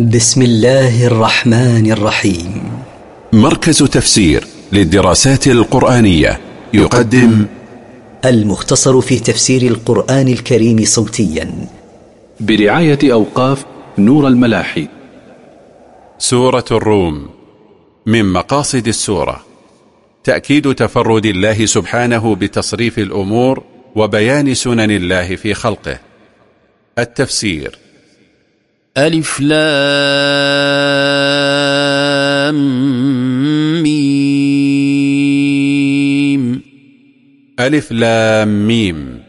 بسم الله الرحمن الرحيم. مركز تفسير للدراسات القرآنية يقدم المختصر في تفسير القرآن الكريم صوتيا. برعاية أوقاف نور الملاحي. سورة الروم من مقاصد السورة. تأكيد تفرد الله سبحانه بتصريف الأمور وبيان سنن الله في خلقه. التفسير ألف لام ميم. ألف لام ميم.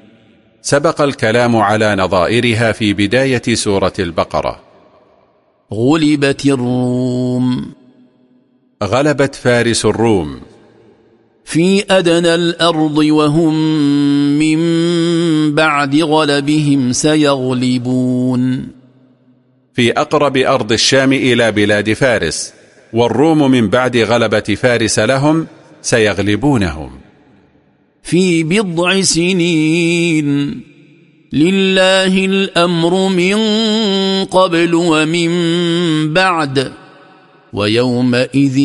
سبق الكلام على نظائرها في بداية سورة البقرة. غلبت الروم. غلبت فارس الروم. في أدنى الأرض وهم من بعد غلبهم سيغلبون. في أقرب أرض الشام إلى بلاد فارس والروم من بعد غلبة فارس لهم سيغلبونهم. في بضع سنين لله الأمر من قبل ومن بعد ويومئذ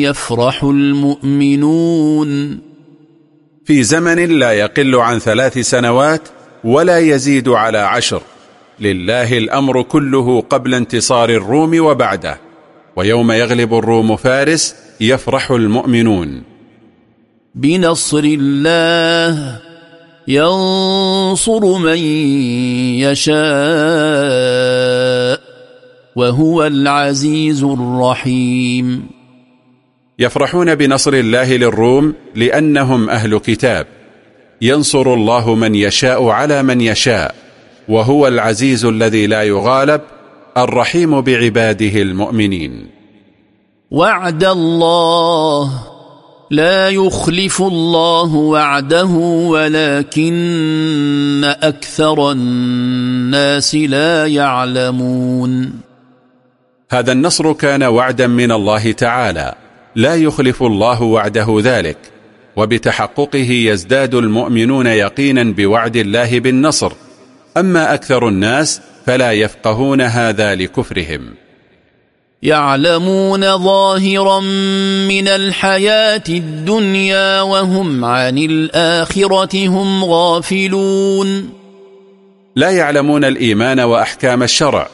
يفرح المؤمنون. في زمن لا يقل عن ثلاث سنوات ولا يزيد على عشر. لله الأمر كله قبل انتصار الروم وبعده ويوم يغلب الروم فارس يفرح المؤمنون. بنصر الله ينصر من يشاء وهو العزيز الرحيم. يفرحون بنصر الله للروم لأنهم أهل كتاب ينصر الله من يشاء على من يشاء وهو العزيز الذي لا يغالب الرحيم بعباده المؤمنين. وعد الله لا يخلف الله وعده ولكن أكثر الناس لا يعلمون. هذا النصر كان وعدا من الله تعالى لا يخلف الله وعده ذلك وبتحققه يزداد المؤمنون يقينا بوعد الله بالنصر. أما أكثر الناس فلا يفقهون هذا لكفرهم. يعلمون ظاهرا من الحياة الدنيا وهم عن الآخرة هم غافلون. لا يعلمون الإيمان وأحكام الشرع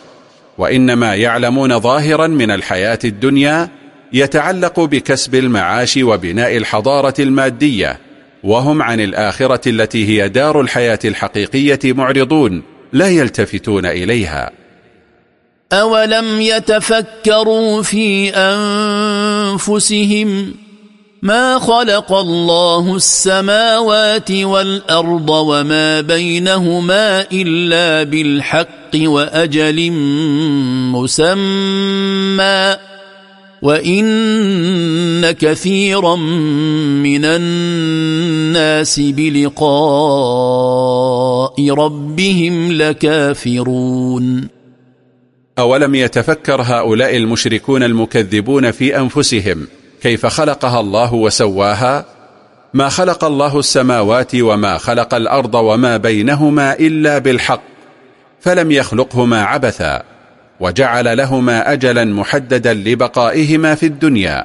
وإنما يعلمون ظاهرا من الحياة الدنيا يتعلق بكسب المعاش وبناء الحضارة المادية وهم عن الآخرة التي هي دار الحياة الحقيقية معرضون لا يلتفتون إليها. أولم يتفكروا في أنفسهم ما خلق الله السماوات والأرض وما بينهما إلا بالحق وأجل مسمى؟ وإن كثيرا من الناس بلقاء ربهم لكافرون أولم يتفكر هؤلاء المشركون المكذبون في أنفسهم كيف خلقها الله وسواها؟ ما خلق الله السماوات وما خلق الأرض وما بينهما إلا بالحق فلم يخلقهما عبثا. وجعل لهما أجلا محددا لبقائهما في الدنيا.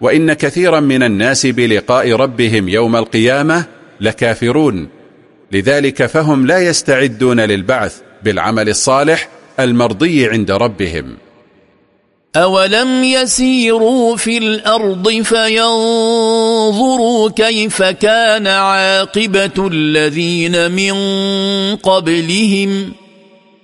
وإن كثيرا من الناس بلقاء ربهم يوم القيامة لكافرون. لذلك فهم لا يستعدون للبعث بالعمل الصالح المرضي عند ربهم. أولم يسيروا في الأرض فينظروا كيف كان عاقبة الذين من قبلهم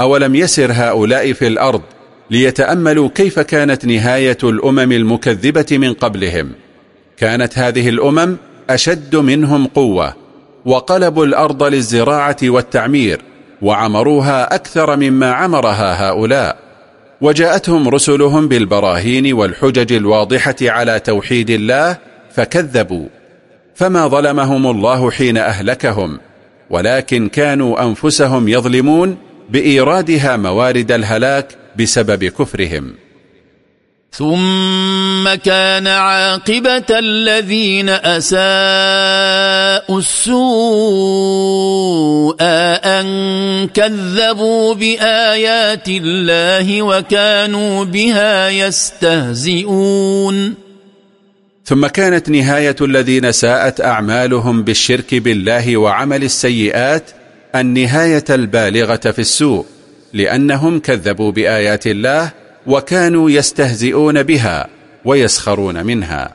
أولم يسر هؤلاء في الأرض ليتأملوا كيف كانت نهاية الأمم المكذبة من قبلهم؟ كانت هذه الأمم أشد منهم قوة وقلبوا الأرض للزراعة والتعمير وعمروها أكثر مما عمرها هؤلاء. وجاءتهم رسلهم بالبراهين والحجج الواضحة على توحيد الله فكذبوا. فما ظلمهم الله حين أهلكهم ولكن كانوا أنفسهم يظلمون بإيرادها موارد الهلاك بسبب كفرهم. ثم كان عاقبة الذين أساءوا السوء أن كذبوا بآيات الله وكانوا بها يستهزئون. ثم كانت نهاية الذين ساءت أعمالهم بالشرك بالله وعمل السيئات النهاية البالغة في السوء لأنهم كذبوا بآيات الله وكانوا يستهزئون بها ويسخرون منها.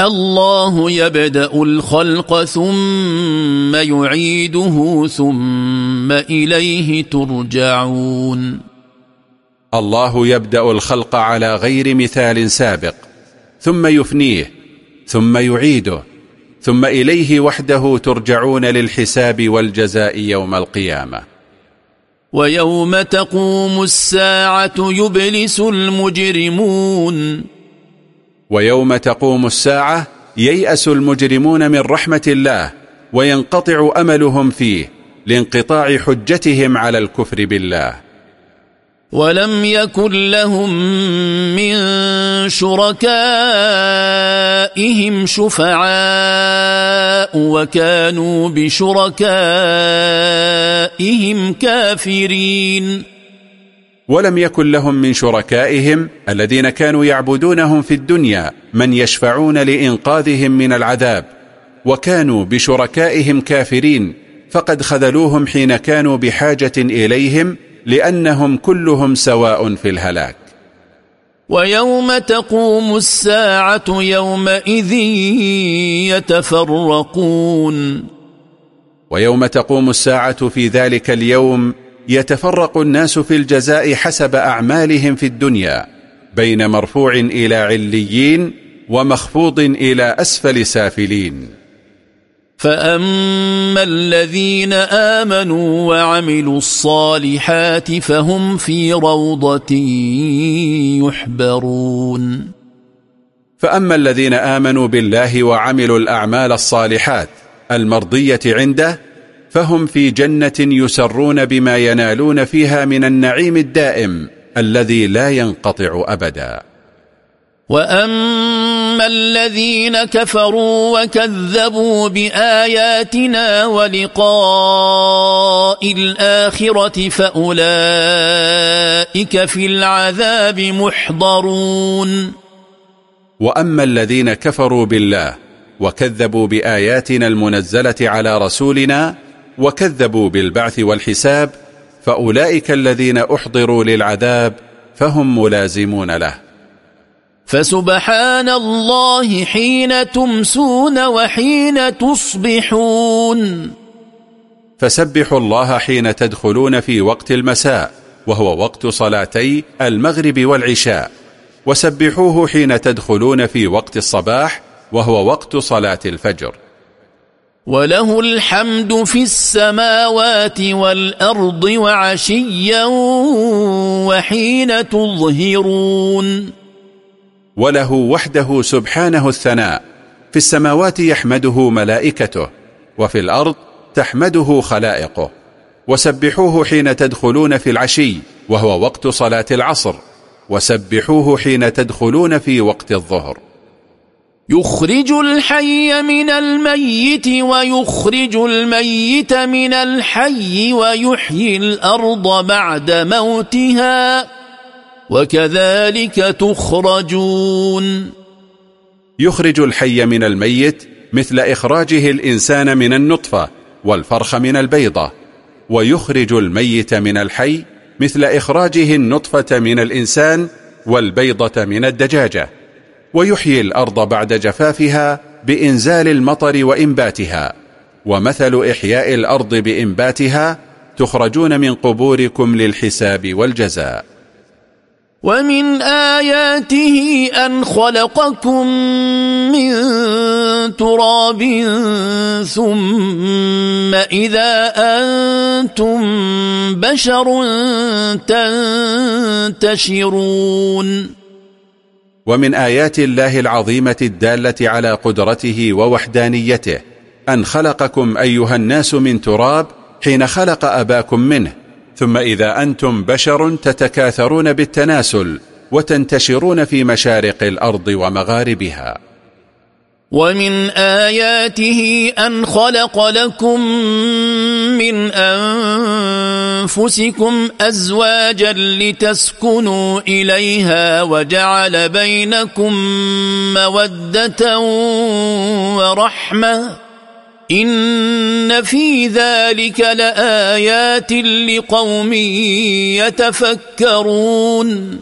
الله يبدأ الخلق ثم يعيده ثم إليه ترجعون. الله يبدأ الخلق على غير مثال سابق ثم يفنيه ثم يعيده ثم إليه وحده ترجعون للحساب والجزاء يوم القيامة. ويوم تقوم الساعة يبلس المجرمون. ويوم تقوم الساعة ييأس المجرمون من رحمة الله وينقطع أملهم فيه لانقطاع حجتهم على الكفر بالله. ولم يكن لهم من شركائهم شفعاء وكانوا بشركائهم كافرين. ولم يكن لهم من شركائهم الذين كانوا يعبدونهم في الدنيا من يشفعون لإنقاذهم من العذاب وكانوا بشركائهم كافرين فقد خذلوهم حين كانوا بحاجة إليهم لأنهم كلهم سواء في الهلاك. ويوم تقوم الساعة يومئذ يتفرقون. ويوم تقوم الساعة في ذلك اليوم يتفرق الناس في الجزاء حسب أعمالهم في الدنيا بين مرفوع إلى عليين ومخفوض إلى أسفل سافلين. فأما الذين آمنوا وعملوا الصالحات فهم في روضة يحبرون فأما الذين آمنوا بالله وعملوا الأعمال الصالحات المرضية عنده فهم في جنة يسرون بما ينالون فيها من النعيم الدائم الذي لا ينقطع أبدا. وأما الذين كفروا وكذبوا بآياتنا ولقاء الآخرة فأولئك في العذاب محضرون. وأما الذين كفروا بالله وكذبوا بآياتنا المنزلة على رسولنا وكذبوا بالبعث والحساب فأولئك الذين أحضروا للعذاب فهم ملازمون له. فسبحان الله حين تمسون وحين تصبحون. فسبحوا الله حين تدخلون في وقت المساء وهو وقت صلاتي المغرب والعشاء. وسبحوه حين تدخلون في وقت الصباح وهو وقت صلاة الفجر. وله الحمد في السماوات والأرض وعشيا وحين تظهرون. وله وحده سبحانه الثناء في السماوات يحمده ملائكته وفي الأرض تحمده خلائقه. وسبحوه حين تدخلون في العشي وهو وقت صلاة العصر. وسبحوه حين تدخلون في وقت الظهر. يخرج الحي من الميت ويخرج الميت من الحي ويحيي الأرض بعد موتها. وكذلك تخرجون. يخرج الحي من الميت مثل إخراجه الإنسان من النطفة والفرخ من البيضة ويخرج الميت من الحي مثل إخراجه النطفة من الإنسان والبيضة من الدجاجة ويحيي الأرض بعد جفافها بإنزال المطر وإنباتها ومثل إحياء الأرض بإنباتها تخرجون من قبوركم للحساب والجزاء. ومن آياته أن خلقكم من تراب ثم إذا أنتم بشر تنتشرون ومن آيات الله العظيمة الدالة على قدرته ووحدانيته أن خلقكم أيها الناس من تراب حين خلق أباكم منه ثم إذا أنتم بشر تتكاثرون بالتناسل وتنتشرون في مشارق الأرض ومغاربها. ومن آياته أن خلق لكم من أنفسكم أزواجا لتسكنوا إليها وجعل بينكم مودة ورحمة إن في ذلك لآيات لقوم يتفكرون.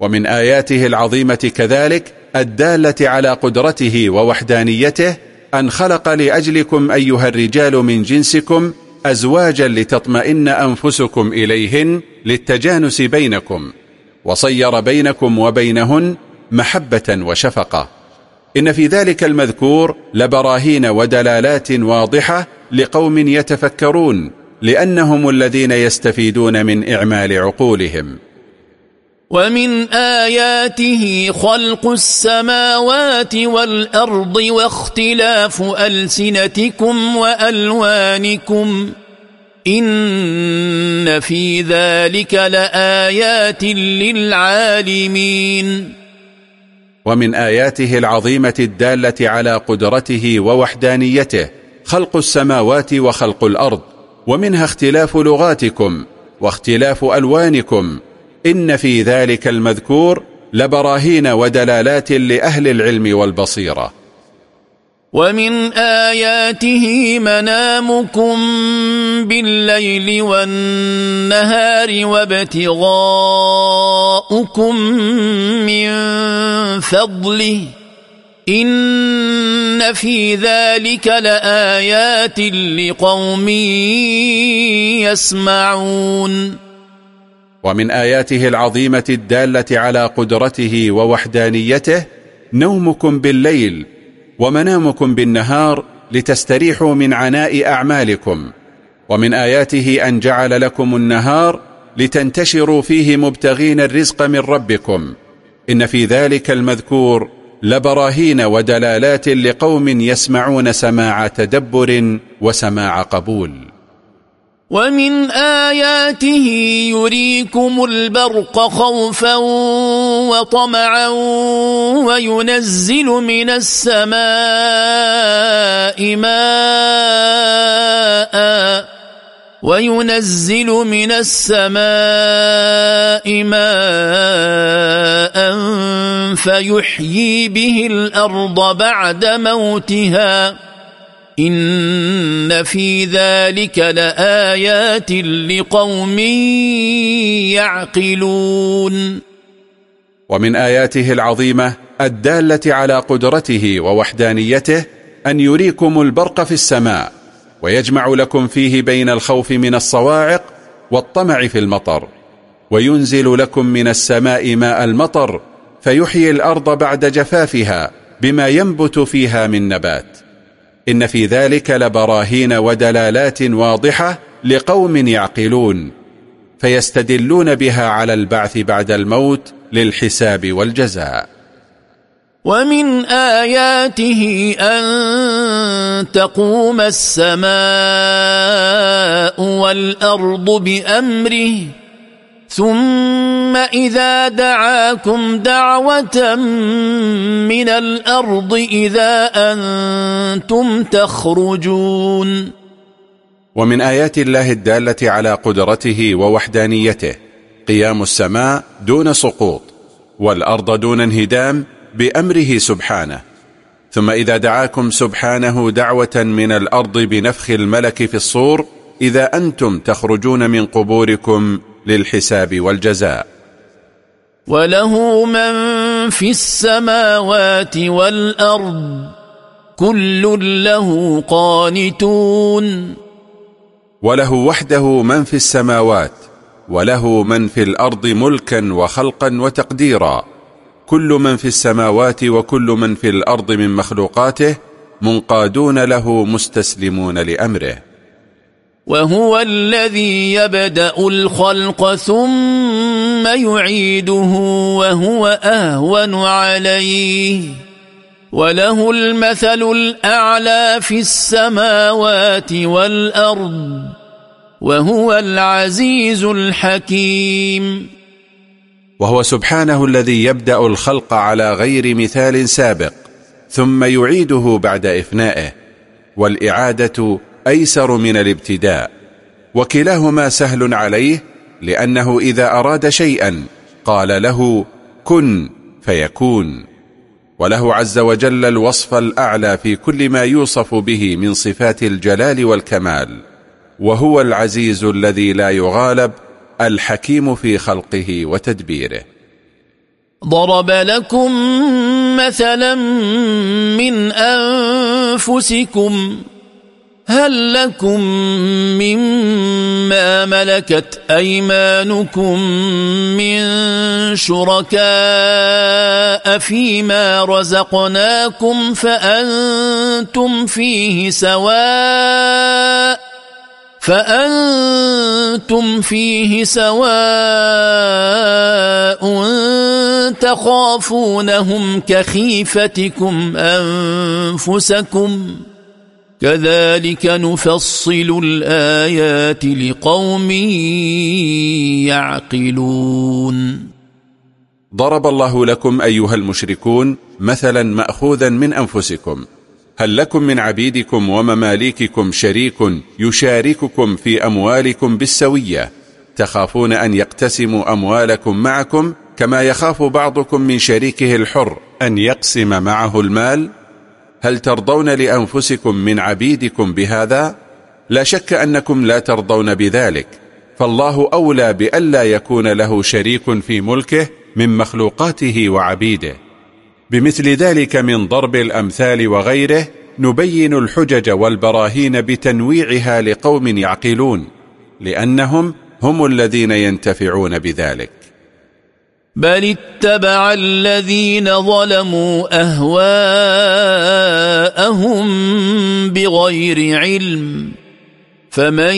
ومن آياته العظيمة كذلك الدالة على قدرته ووحدانيته أن خلق لأجلكم أيها الرجال من جنسكم أزواجا لتطمئن أنفسكم إليهن للتجانس بينكم وصير بينكم وبينهن محبة وشفقة. إن في ذلك المذكور لبراهين ودلالات واضحة لقوم يتفكرون لأنهم الذين يستفيدون من إعمال عقولهم. ومن آياته خلق السماوات والأرض واختلاف ألسنتكم وألوانكم. إن في ذلك لآيات للعالمين. ومن آياته العظيمة الدالة على قدرته ووحدانيته خلق السماوات وخلق الأرض ومنها اختلاف لغاتكم واختلاف ألوانكم. إن في ذلك المذكور لبراهين ودلالات لأهل العلم والبصيرة. ومن آياته منامكم بالليل والنهار وابتغاؤكم من فضله إن في ذلك لآيات لقوم يسمعون. ومن آياته العظيمة الدالة على قدرته ووحدانيته نومكم بالليل ومنامكم بالنهار لتستريحوا من عناء أعمالكم. ومن آياته أن جعل لكم النهار لتنتشروا فيه مبتغين الرزق من ربكم. إن في ذلك المذكور لبراهين ودلالات لقوم يسمعون سماع تدبر وسماع قبول. ومن آياته يريكم البرق خوفا وطمعا وينزل من السماء ماء وينزل من السماء ماء فيحيي به الأرض بعد موتها. إن في ذلك لآيات لقوم يعقلون. ومن آياته العظيمة الدالة على قدرته ووحدانيته أن يريكم البرق في السماء. ويجمع لكم فيه بين الخوف من الصواعق والطمع في المطر وينزل لكم من السماء ماء المطر فيحيي الأرض بعد جفافها بما ينبت فيها من نبات. إن في ذلك لبراهين ودلالات واضحة لقوم يعقلون فيستدلون بها على البعث بعد الموت للحساب والجزاء. ومن آياته أن تقوم السماء والأرض بأمره ثم إذا دعاكم دعوة من الأرض إذا أنتم تخرجون ومن آيات الله الدالة على قدرته ووحدانيته قيام السماء دون سقوط والأرض دون انهدام بأمره سبحانه. ثم إذا دعاكم سبحانه دعوة من الأرض بنفخ الملك في الصور إذا أنتم تخرجون من قبوركم للحساب والجزاء. وله من في السماوات والأرض كل له قانتون. وله وحده من في السماوات وله من في الأرض ملكا وخلقا وتقديرا. كل من في السماوات وكل من في الأرض من مخلوقاته منقادون له مستسلمون لأمره. وهو الذي يبدأ الخلق ثم يعيده وهو أهون عليه. وله المثل الأعلى في السماوات والأرض وهو العزيز الحكيم. وهو سبحانه الذي يبدأ الخلق على غير مثال سابق ثم يعيده بعد إفنائه والإعادة أيسر من الابتداء. وكلاهما سهل عليه لأنه إذا أراد شيئا قال له كن فيكون. وله عز وجل الوصف الأعلى في كل ما يوصف به من صفات الجلال والكمال وهو العزيز الذي لا يغالب الحكيم في خلقه وتدبيره. ضرب لكم مثلا من أنفسكم هل لكم مما ملكت أيمانكم من شركاء فيما رزقناكم فأنتم فيه سواء فأنتم فيه سواء تخافونهم كخيفتكم أنفسكم كذلك نفصل الآيات لقوم يعقلون. ضرب الله لكم أيها المشركون مثلا مأخوذا من أنفسكم. هل لكم من عبيدكم ومماليككم شريك يشارككم في أموالكم بالسوية؟ تخافون أن يقتسموا أموالكم معكم كما يخاف بعضكم من شريكه الحر أن يقسم معه المال؟ هل ترضون لأنفسكم من عبيدكم بهذا؟ لا شك أنكم لا ترضون بذلك فالله أولى بألا يكون له شريك في ملكه من مخلوقاته وعبيده. بمثل ذلك من ضرب الأمثال وغيره نبين الحجج والبراهين بتنويعها لقوم يعقلون لأنهم هم الذين ينتفعون بذلك. بل اتبع الذين ظلموا أهواءهم بغير علم فمن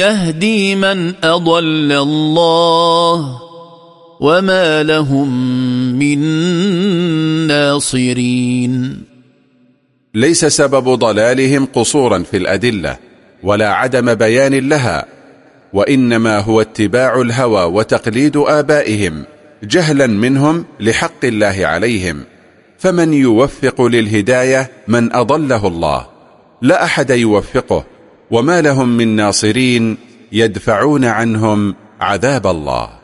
يهدي من أضل الله؟ وما لهم من ناصرين ليس سبب ضلالهم قصورا في الأدلة ولا عدم بيان لها وإنما هو اتباع الهوى وتقليد آبائهم جهلا منهم لحق الله عليهم. فمن يوفق للهداية من أضله الله لا أحد يوفقه وما لهم من ناصرين يدفعون عنهم عذاب الله.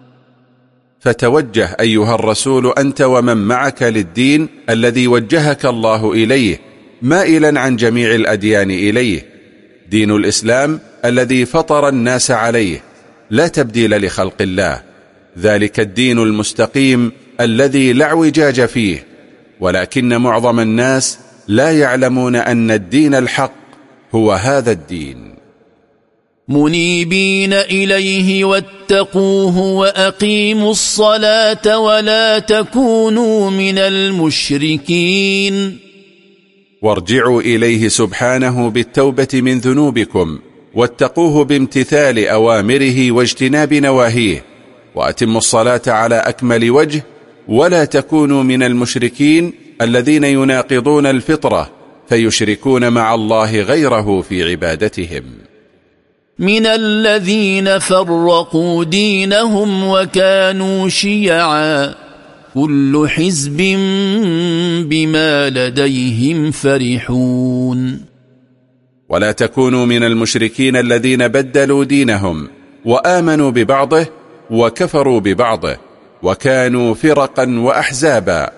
فتوجه أيها الرسول أنت ومن معك للدين الذي وجهك الله إليه مائلا عن جميع الأديان إليه. دين الإسلام الذي فطر الناس عليه لا تبديل لخلق الله. ذلك الدين المستقيم الذي لا اعوجاج فيه. ولكن معظم الناس لا يعلمون أن الدين الحق هو هذا الدين. منيبين إليه واتقوه وأقيموا الصلاة ولا تكونوا من المشركين. وارجعوا إليه سبحانه بالتوبة من ذنوبكم واتقوه بامتثال أوامره واجتناب نواهيه وأتموا الصلاة على أكمل وجه ولا تكونوا من المشركين الذين يناقضون الفطرة فيشركون مع الله غيره في عبادتهم. من الذين فرقوا دينهم وكانوا شيعا. كل حزب بما لديهم فرحون. ولا تكونوا من المشركين الذين بدلوا دينهم وآمنوا ببعضه وكفروا ببعضه وكانوا فرقا وأحزابا.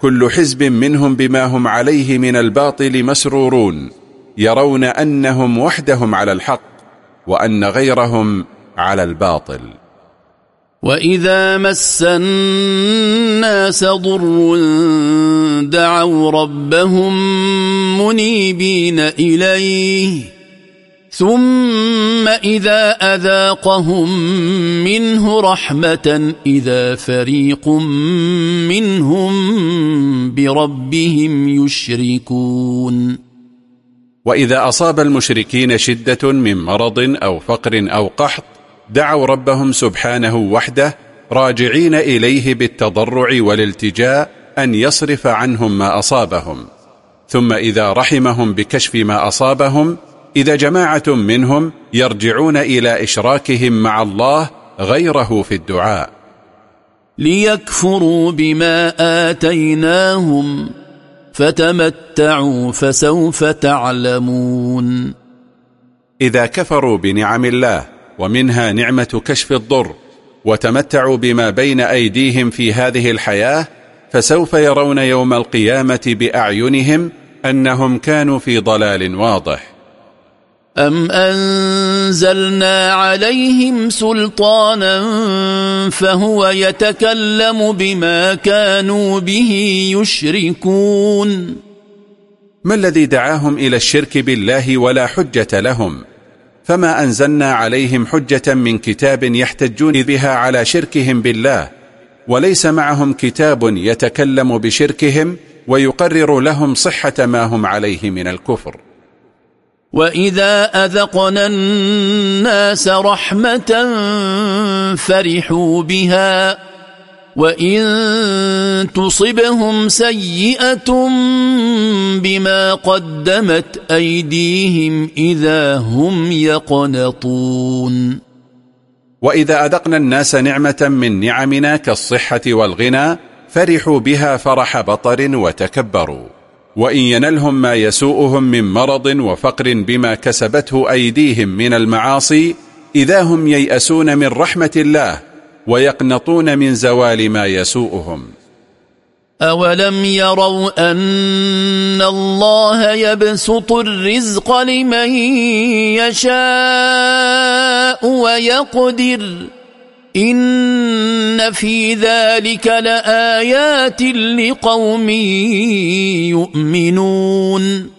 كل حزب منهم بما هم عليه من الباطل مسرورون يرون أنهم وحدهم على الحق. وأن غيرهم على الباطل. وإذا مس الناس ضر دعوا ربهم منيبين إليه ثم إذا أذاقهم منه رحمة إذا فريق منهم بربهم يشركون. وإذا أصاب المشركين شدة من مرض أو فقر أو قحط دعوا ربهم سبحانه وحده راجعين إليه بالتضرع والالتجاء أن يصرف عنهم ما أصابهم. ثم إذا رحمهم بكشف ما أصابهم إذا جماعة منهم يرجعون إلى إشراكهم مع الله غيره في الدعاء. ليكفروا بما آتيناهم. فتمتعوا فسوف تعلمون. إذا كفروا بنعم الله ومنها نعمة كشف الضر وتمتعوا بما بين أيديهم في هذه الحياة فسوف يرون يوم القيامة بأعينهم أنهم كانوا في ضلال واضح. أم أنزلنا عليهم سلطانا فهو يتكلم بما كانوا به يشركون ما الذي دعاهم إلى الشرك بالله ولا حجة لهم؟ فما أنزلنا عليهم حجة من كتاب يحتجون بها على شركهم بالله وليس معهم كتاب يتكلم بشركهم ويقرر لهم صحة ما هم عليه من الكفر. واذا اذقنا الناس رحمه فرحوا بها وان تصبهم سيئه بما قدمت ايديهم اذا هم يقنطون واذا اذقنا الناس نعمه من نعمنا كالصحه والغنى فرحوا بها فرح بطر وتكبروا وإن ينلهم ما يسوءهم من مرض وفقر بما كسبته أيديهم من المعاصي إذا هم ييأسون من رحمة الله ويقنطون من زوال ما يسوءهم. أولم يروا أن الله يبسط الرزق لمن يشاء ويقدر إن في ذلك لآيات لقوم يؤمنون.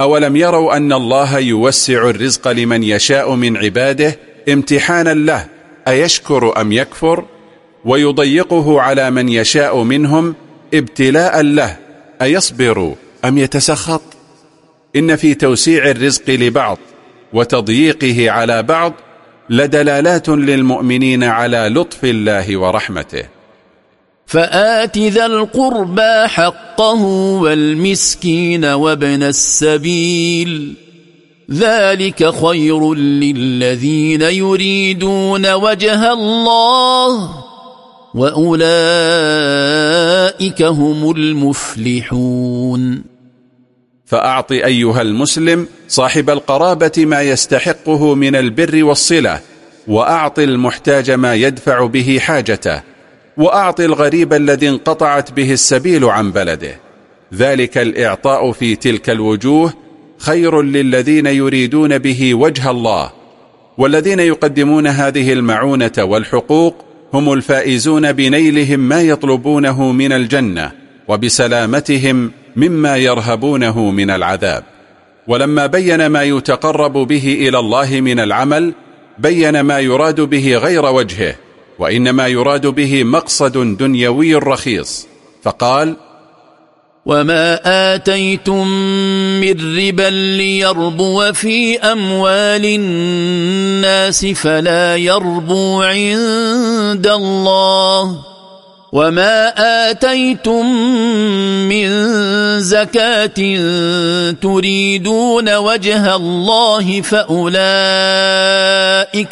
أولم يروا أن الله يوسع الرزق لمن يشاء من عباده امتحانا له أيشكر أم يكفر؟ ويضيقه على من يشاء منهم ابتلاء له أيصبر أم يتسخط؟ إن في توسيع الرزق لبعض وتضييقه على بعض لدلالات للمؤمنين على لطف الله ورحمته. فآت ذا القربى حقه والمسكين وابن السبيل. ذلك خير للذين يريدون وجه الله وأولئك هم المفلحون. فأعط أيها المسلم صاحب القرابة ما يستحقه من البر والصلة وأعط المحتاج ما يدفع به حاجته وأعط الغريب الذي انقطعت به السبيل عن بلده. ذلك الإعطاء في تلك الوجوه خير للذين يريدون به وجه الله والذين يقدمون هذه المعونة والحقوق هم الفائزون بنيلهم ما يطلبونه من الجنة وبسلامتهم مما يرهبونه من العذاب. ولما بين ما يتقرب به إلى الله من العمل بين ما يراد به غير وجهه وإنما يراد به مقصد دنيوي رخيص. فقال وما آتيتم من ربا ليربو في أموال الناس فلا يربو عند الله وما آتيتم من زكاة تريدون وجه الله فأولئك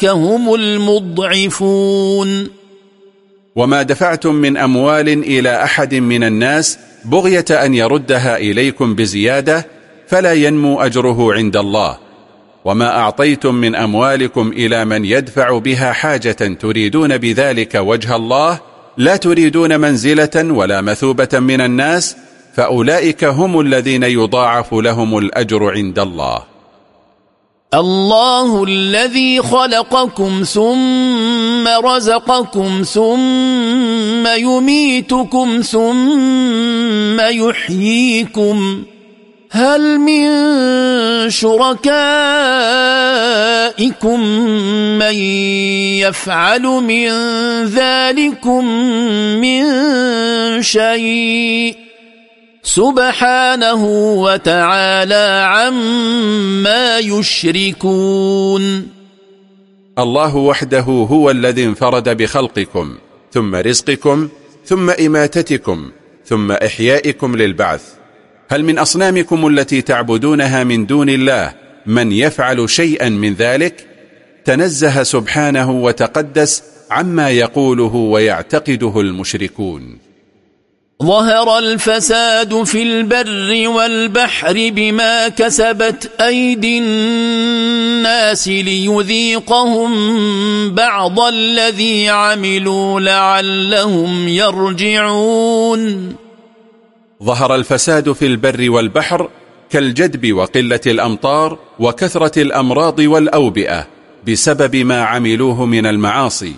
هم المضعفون وما دفعتم من أموال إلى أحد من الناس بغية أن يردها إليكم بزيادة فلا ينمو أجره عند الله. وما أعطيتم من أموالكم إلى من يدفع بها حاجة تريدون بذلك وجه الله لا تريدون منزلة ولا مثوبة من الناس فأولئك هم الذين يضاعف لهم الأجر عند الله. الله الذي خلقكم ثم رزقكم ثم يميتكم ثم يحييكم. هل من شركائكم من يفعل من ذلكم من شيء؟ سبحانه وتعالى عما يشركون. الله وحده هو الذي انفرد بخلقكم ثم رزقكم ثم إماتتكم ثم إحيائكم للبعث. هل من أصنامكم التي تعبدونها من دون الله من يفعل شيئا من ذلك؟ تنزه سبحانه وتقدس عما يقوله ويعتقده المشركون. ظهر الفساد في البر والبحر بما كسبت أيدي الناس ليذيقهم بعض الذي عملوا لعلهم يرجعون. ظهر الفساد في البر والبحر كالجدب وقلة الأمطار وكثرة الأمراض والأوبئة بسبب ما عملوه من المعاصي.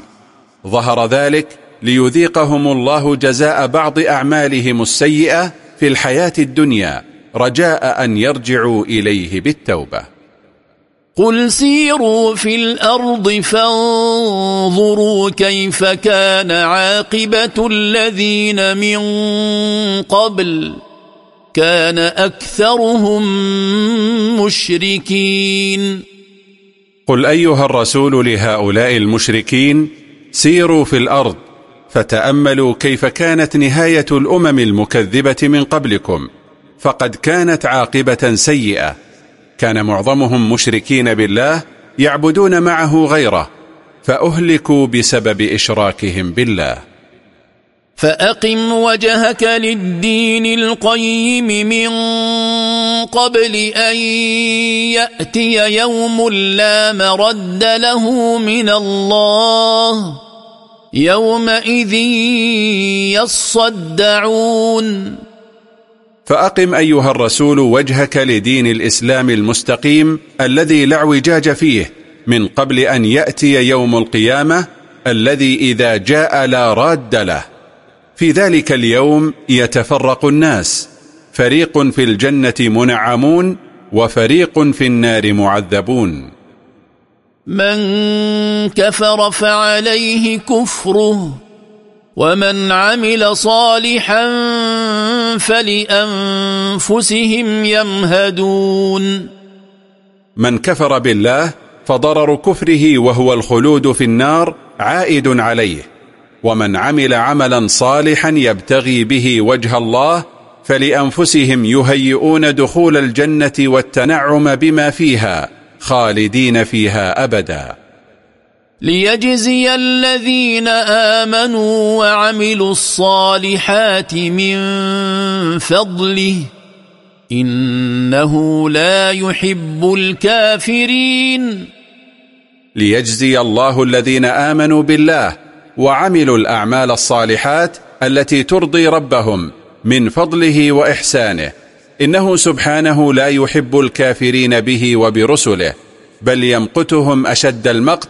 ظهر ذلك ليذيقهم الله جزاء بعض أعمالهم السيئة في الحياة الدنيا رجاء أن يرجعوا إليه بالتوبة. قل سيروا في الأرض فانظروا كيف كان عاقبة الذين من قبل كان أكثرهم مشركين. قل أيها الرسول لهؤلاء المشركين سيروا في الأرض فتأملوا كيف كانت نهاية الأمم المكذبة من قبلكم فقد كانت عاقبة سيئة. كان معظمهم مشركين بالله يعبدون معه غيره فأهلكوا بسبب إشراكهم بالله. فأقم وجهك للدين القيم من قبل أن يأتي يوم لا مرد له من الله. يومئذ يصدعون. فأقم أيها الرسول وجهك لدين الإسلام المستقيم الذي لا اعوجاج فيه من قبل أن يأتي يوم القيامة الذي إذا جاء لا راد له. في ذلك اليوم يتفرق الناس. فريق في الجنة منعمون وفريق في النار معذبون. من كفر فعليه كفره ومن عمل صالحا فلأنفسهم يمهدون. من كفر بالله فضرر كفره وهو الخلود في النار عائد عليه. ومن عمل عملا صالحا يبتغي به وجه الله فلأنفسهم يهيئون دخول الجنة والتنعم بما فيها خالدين فيها أبدا. ليجزي الذين آمنوا وعملوا الصالحات من فضله إنه لا يحب الكافرين. ليجزي الله الذين آمنوا بالله وعملوا الأعمال الصالحات التي ترضي ربهم من فضله وإحسانه. إنه سبحانه لا يحب الكافرين به وبرسله بل يمقتهم أشد المقت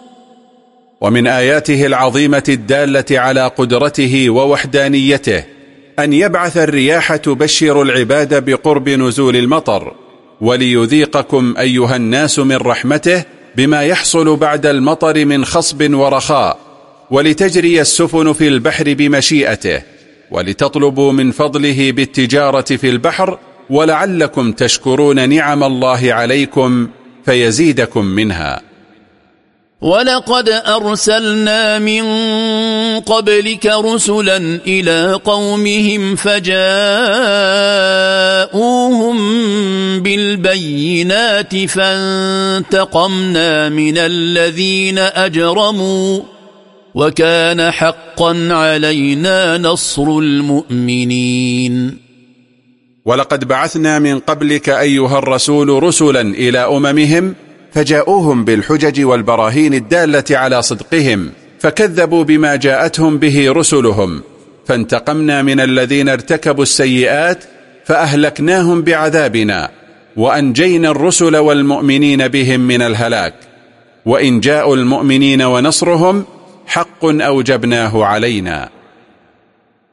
ومن آياته العظيمة الدالة على قدرته ووحدانيته أن يبعث الرياح تبشر العباد بقرب نزول المطر وليذيقكم أيها الناس من رحمته بما يحصل بعد المطر من خصب ورخاء ولتجري السفن في البحر بمشيئته ولتطلبوا من فضله بالتجارة في البحر ولعلكم تشكرون نعم الله عليكم فيزيدكم منها. ولقد أرسلنا من قبلك رسلا إلى قومهم فجاءوهم بالبينات فانتقمنا من الذين أجرموا وكان حقا علينا نصر المؤمنين. ولقد بعثنا من قبلك أيها الرسول رسلا إلى أممهم فجاءوهم بالحجج والبراهين الدالة على صدقهم فكذبوا بما جاءتهم به رسلهم فانتقمنا من الذين ارتكبوا السيئات فأهلكناهم بعذابنا وأنجينا الرسل والمؤمنين بهم من الهلاك وإن جاءوا المؤمنين ونصرهم حق أوجبناه علينا.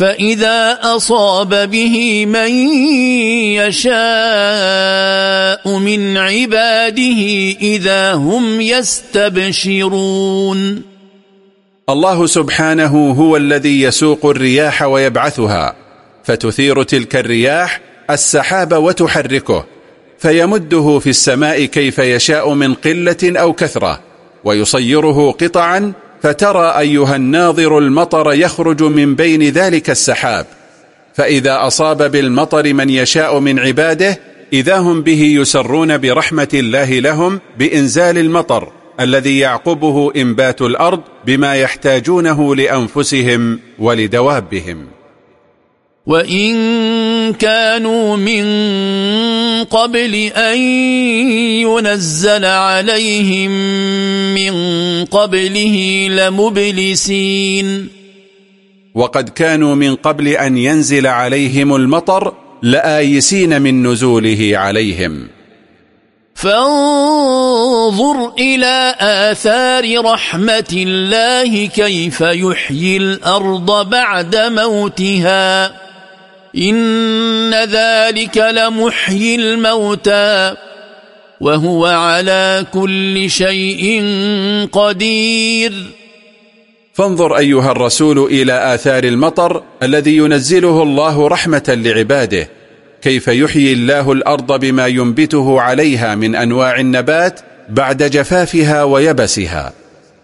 فإذا أصاب به من يشاء من عباده إذا هم يستبشرون. الله سبحانه هو الذي يسوق الرياح ويبعثها فتثير تلك الرياح السحاب وتحركه فيمده في السماء كيف يشاء من قلة أو كثرة ويصيره قطعا فترى أيها الناظر المطر يخرج من بين ذلك السحاب فإذا أصاب بالمطر من يشاء من عباده إذا هم به يسرون برحمة الله لهم بإنزال المطر الذي يعقبه إنبات الأرض بما يحتاجونه لأنفسهم ولدوابهم. وإن كانوا من قبل أن ينزل عليهم من قبله لمبلسين. وقد كانوا من قبل أن ينزل عليهم المطر لآيسين من نزوله عليهم. فانظر إلى آثار رحمة الله كيف يحيي الأرض بعد موتها. إن ذلك لمحيي الموتى وهو على كل شيء قدير. فانظر أيها الرسول إلى آثار المطر الذي ينزله الله رحمة لعباده. كيف يحيي الله الأرض بما ينبته عليها من أنواع النبات بعد جفافها ويبسها.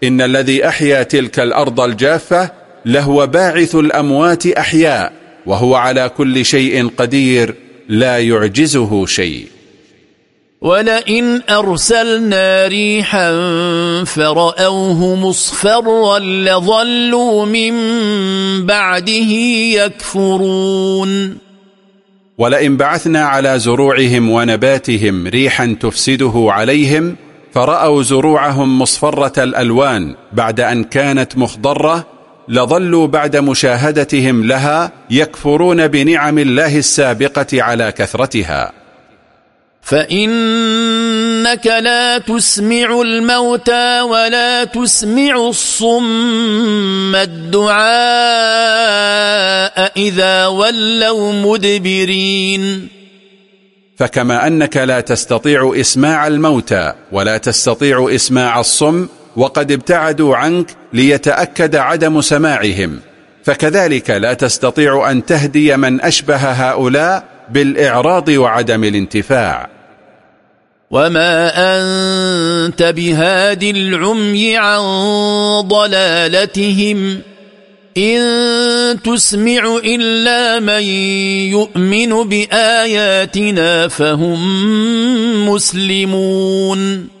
إن الذي أحيا تلك الأرض الجافة لهو باعث الأموات أحياء. وهو على كل شيء قدير لا يعجزه شيء. ولئن أرسلنا ريحا فرأوه مصفرا لظلوا من بعده يكفرون. ولئن بعثنا على زروعهم ونباتهم ريحا تفسده عليهم فرأوا زروعهم مصفرة الألوان بعد أن كانت مخضرة لظلوا بعد مشاهدتهم لها يكفرون بنعم الله السابقة على كثرتها. فإنك لا تسمع الموتى ولا تسمع الصم الدعاء إذا ولوا مدبرين. فكما أنك لا تستطيع إسماع الموتى ولا تستطيع إسماع الصم وقد ابتعدوا عنك ليتأكد عدم سماعهم. فكذلك لا تستطيع أن تهدي من أشبه هؤلاء بالإعراض وعدم الانتفاع. وما أنت بهاد العمي عن ضلالتهم. إن تسمع إلا من يؤمن بآياتنا فهم مسلمون.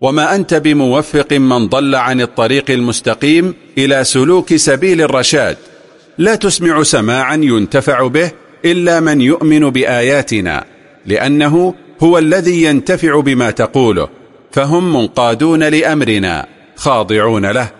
وما أنت بموفق من ضل عن الطريق المستقيم إلى سلوك سبيل الرشاد. لا تسمع سماعا ينتفع به إلا من يؤمن بآياتنا لأنه هو الذي ينتفع بما تقوله فهم منقادون لأمرنا خاضعون له.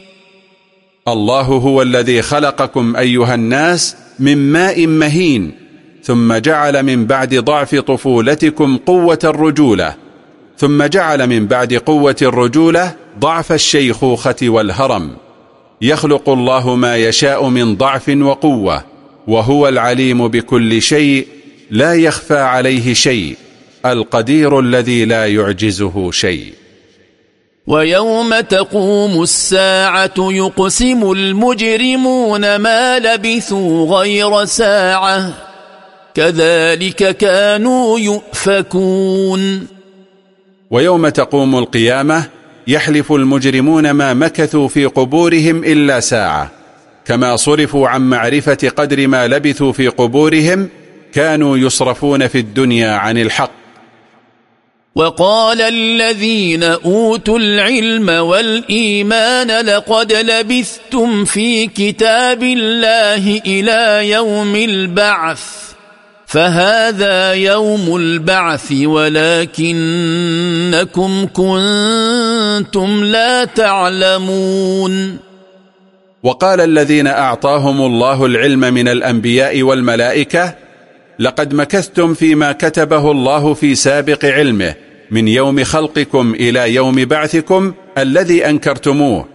الله هو الذي خلقكم أيها الناس من ماء مهين ثم جعل من بعد ضعف طفولتكم قوة الرجولة ثم جعل من بعد قوة الرجولة ضعف الشيخوخة والهرم. يخلق الله ما يشاء من ضعف وقوة وهو العليم بكل شيء لا يخفى عليه شيء القدير الذي لا يعجزه شيء. ويوم تقوم الساعة يقسم المجرمون ما لبثوا غير ساعة. كذلك كانوا يؤفكون. ويوم تقوم القيامة يحلف المجرمون ما مكثوا في قبورهم إلا ساعة. كما صرفوا عن معرفة قدر ما لبثوا في قبورهم كانوا يصرفون في الدنيا عن الحق. وقال الذين أوتوا العلم والإيمان لقد لبثتم في كتاب الله إلى يوم البعث فهذا يوم البعث ولكنكم كنتم لا تعلمون. وقال الذين أعطاهم الله العلم من الأنبياء والملائكة لقد مكثتم فيما كتبه الله في سابق علمه من يوم خلقكم إلى يوم بعثكم الذي أنكرتموه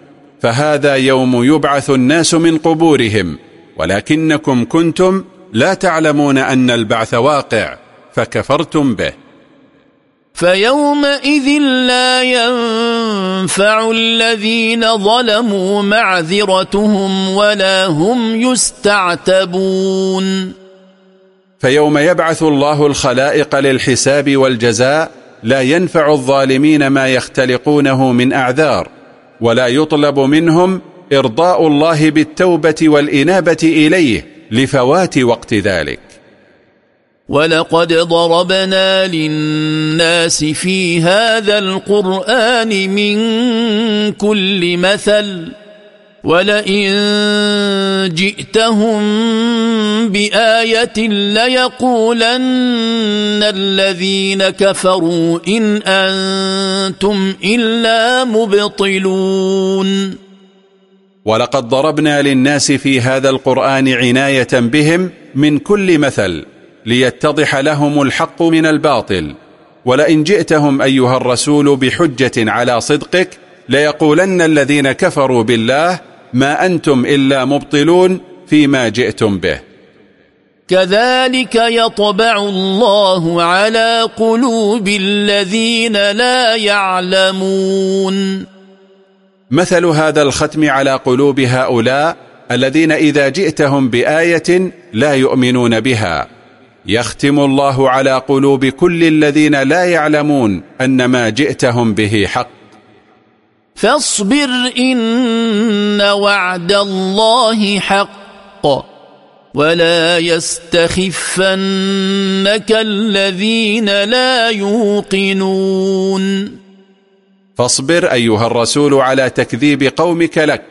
فهذا يوم يبعث الناس من قبورهم ولكنكم كنتم لا تعلمون أن البعث واقع فكفرتم به. فيومئذ لا ينفع الذين ظلموا معذرتهم ولا هم يستعتبون. فيوم يبعث الله الخلائق للحساب والجزاء لا ينفع الظالمين ما يختلقونه من أعذار ولا يطلب منهم إرضاء الله بالتوبة والإنابة إليه لفوات وقت ذلك. ولقد ضربنا للناس في هذا القرآن من كل مثل ولئن جئتهم بآية ليقولن الذين كفروا إن أنتم إلا مبطلون ولقد ضربنا للناس في هذا القرآن عناية بهم من كل مثل ليتضح لهم الحق من الباطل. ولئن جئتهم أيها الرسول بحجة على صدقك ليقولن الذين كفروا بالله ما أنتم إلا مبطلون فيما جئتم به. كذلك يطبع الله على قلوب الذين لا يعلمون. مثل هذا الختم على قلوب هؤلاء الذين إذا جئتهم بآية لا يؤمنون بها. يختم الله على قلوب كل الذين لا يعلمون أن ما جئتهم به حق. فاصبر إن وعد الله حق ولا يستخفنك الذين لا يوقنون. فاصبر أيها الرسول على تكذيب قومك لك.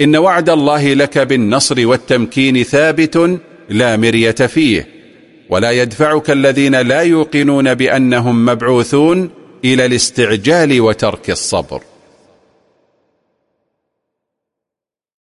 إن وعد الله لك بالنصر والتمكين ثابت لا مرية فيه. ولا يدفعك الذين لا يوقنون بأنهم مبعوثون إلى الاستعجال وترك الصبر.